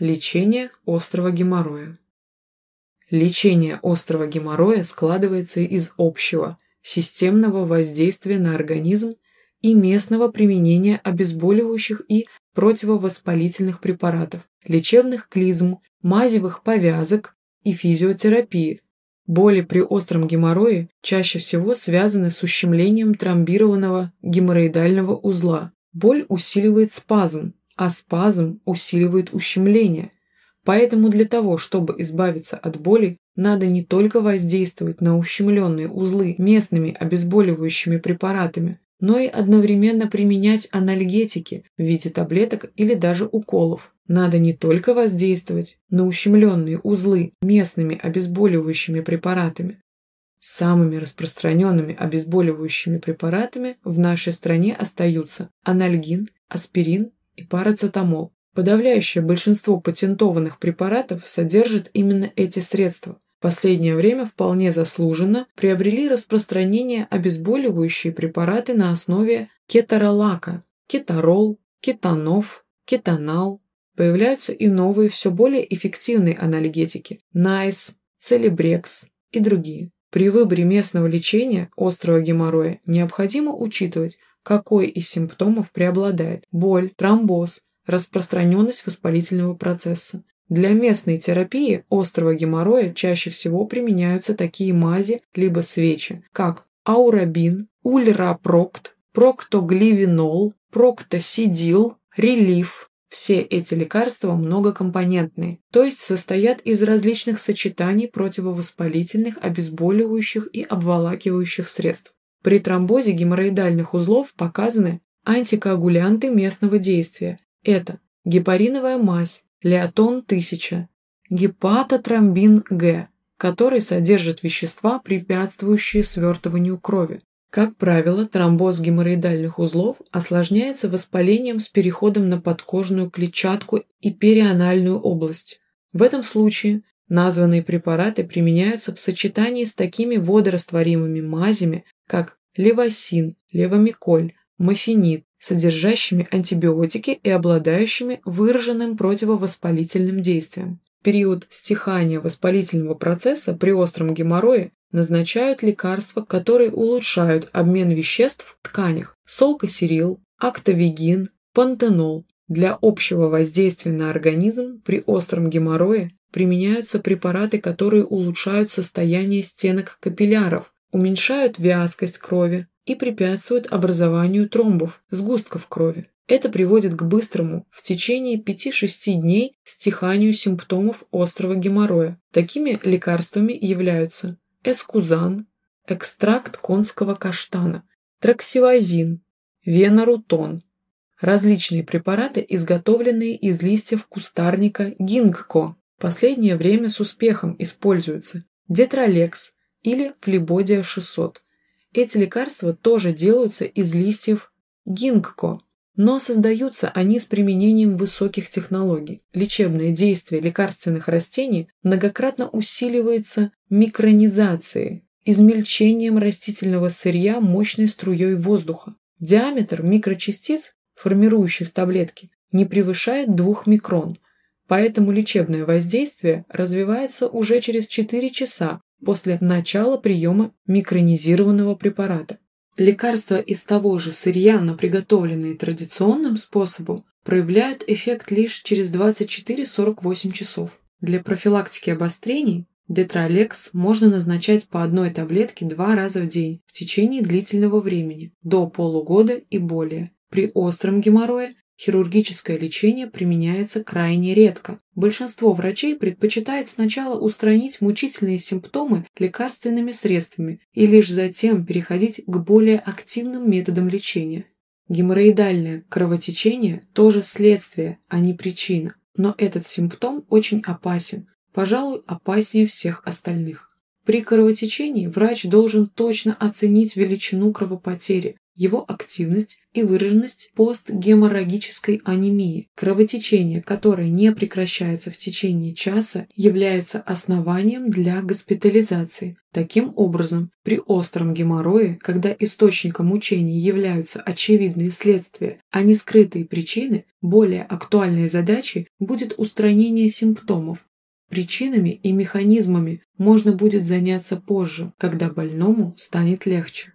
Лечение острого геморроя. Лечение острого геморроя складывается из общего, системного воздействия на организм и местного применения обезболивающих и противовоспалительных препаратов, лечебных клизм, мазевых повязок и физиотерапии. Боли при остром геморрое чаще всего связаны с ущемлением тромбированного геморроидального узла. Боль усиливает спазм, а спазм усиливает ущемление. Поэтому для того, чтобы избавиться от боли, надо не только воздействовать на ущемленные узлы местными обезболивающими препаратами, но и одновременно применять анальгетики в виде таблеток или даже уколов. Надо не только воздействовать на ущемленные узлы местными обезболивающими препаратами. Самыми распространенными обезболивающими препаратами в нашей стране остаются анальгин, аспирин и парацетамол. Подавляющее большинство патентованных препаратов содержит именно эти средства. В последнее время вполне заслуженно приобрели распространение обезболивающие препараты на основе кеторолака, кеторол, кетанов, кетанал. Появляются и новые, все более эффективные анальгетики – найс, целебрекс и другие. При выборе местного лечения острого геморроя необходимо учитывать, какой из симптомов преобладает – боль, тромбоз, распространенность воспалительного процесса. Для местной терапии острого геморроя чаще всего применяются такие мази либо свечи, как аурабин, ульрапрокт, проктогливинол, проктосидил, релиф. Все эти лекарства многокомпонентные, то есть состоят из различных сочетаний противовоспалительных, обезболивающих и обволакивающих средств. При тромбозе геморроидальных узлов показаны антикоагулянты местного действия. Это гепариновая мазь, леотон 1000, гепатотромбин Г, который содержит вещества, препятствующие свертыванию крови. Как правило, тромбоз геморроидальных узлов осложняется воспалением с переходом на подкожную клетчатку и перианальную область. В этом случае названные препараты применяются в сочетании с такими водорастворимыми мазями, как левосин, левомиколь, мафенит, содержащими антибиотики и обладающими выраженным противовоспалительным действием. Период стихания воспалительного процесса при остром геморрое назначают лекарства, которые улучшают обмен веществ в тканях – солкосерил, актовигин, пантенол. Для общего воздействия на организм при остром геморрое применяются препараты, которые улучшают состояние стенок капилляров, уменьшают вязкость крови и препятствуют образованию тромбов, сгустков крови. Это приводит к быстрому, в течение 5-6 дней, стиханию симптомов острого геморроя. Такими лекарствами являются эскузан, экстракт конского каштана, траксивазин, венорутон, различные препараты, изготовленные из листьев кустарника гингко. Последнее время с успехом используются детролекс, или флебодия 600. Эти лекарства тоже делаются из листьев гингко, но создаются они с применением высоких технологий. Лечебное действие лекарственных растений многократно усиливается микронизацией, измельчением растительного сырья мощной струей воздуха. Диаметр микрочастиц, формирующих таблетки, не превышает 2 микрон, поэтому лечебное воздействие развивается уже через 4 часа после начала приема микронизированного препарата. Лекарства из того же сырья, но приготовленные традиционным способом, проявляют эффект лишь через 24-48 часов. Для профилактики обострений детролекс можно назначать по одной таблетке два раза в день в течение длительного времени, до полугода и более. При остром геморрое Хирургическое лечение применяется крайне редко. Большинство врачей предпочитает сначала устранить мучительные симптомы лекарственными средствами и лишь затем переходить к более активным методам лечения. Геморроидальное кровотечение тоже следствие, а не причина, но этот симптом очень опасен, пожалуй, опаснее всех остальных. При кровотечении врач должен точно оценить величину кровопотери, его активность и выраженность постгеморрагической анемии, кровотечение, которое не прекращается в течение часа, является основанием для госпитализации. Таким образом, при остром геморрое, когда источником мучений являются очевидные следствия, а не скрытые причины, более актуальной задачей будет устранение симптомов. Причинами и механизмами можно будет заняться позже, когда больному станет легче.